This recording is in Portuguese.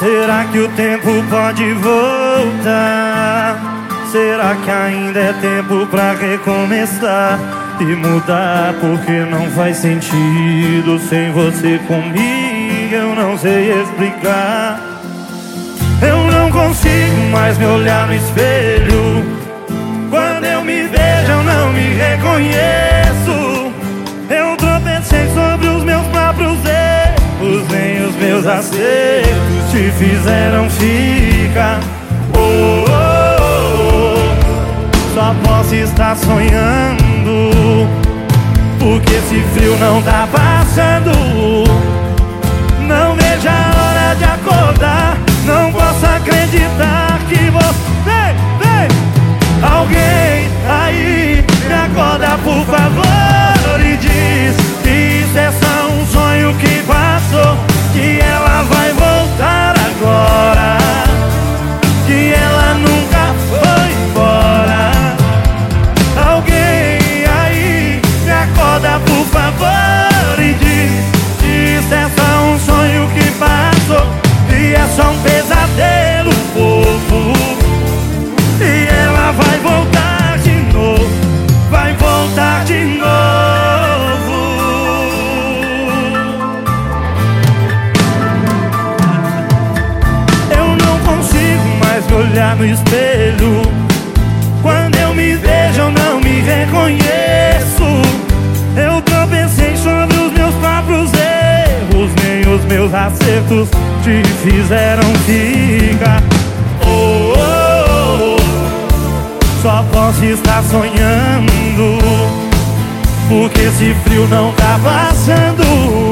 Será que o tempo pode voltar? Será que ainda é tempo pra recomeçar e mudar? Porque não faz sentido sem você comigo, eu não sei explicar. Eu não consigo mais me olhar no espelho. Quando eu me vejo, eu não me reconheço. Eu tropecei sobre os meus próprios erros, nem os meus acertos fizeram ficar. Oh, oh, oh. Só posso estar sonhando, porque esse frio não tá passando. Não vejo a hora de acordar, não posso acreditar que você. Vem, vem! Alguém aí me acorda, por favor, é só um pesadelo fofo. E ela vai voltar de novo, vai voltar de novo. Eu não consigo mais me olhar no espelho. Quando eu me vejo, eu não me reconheço. Eu meus acertos te fizeram ficar. Oh, oh, oh. Só posso estar sonhando, porque esse frio não tá passando.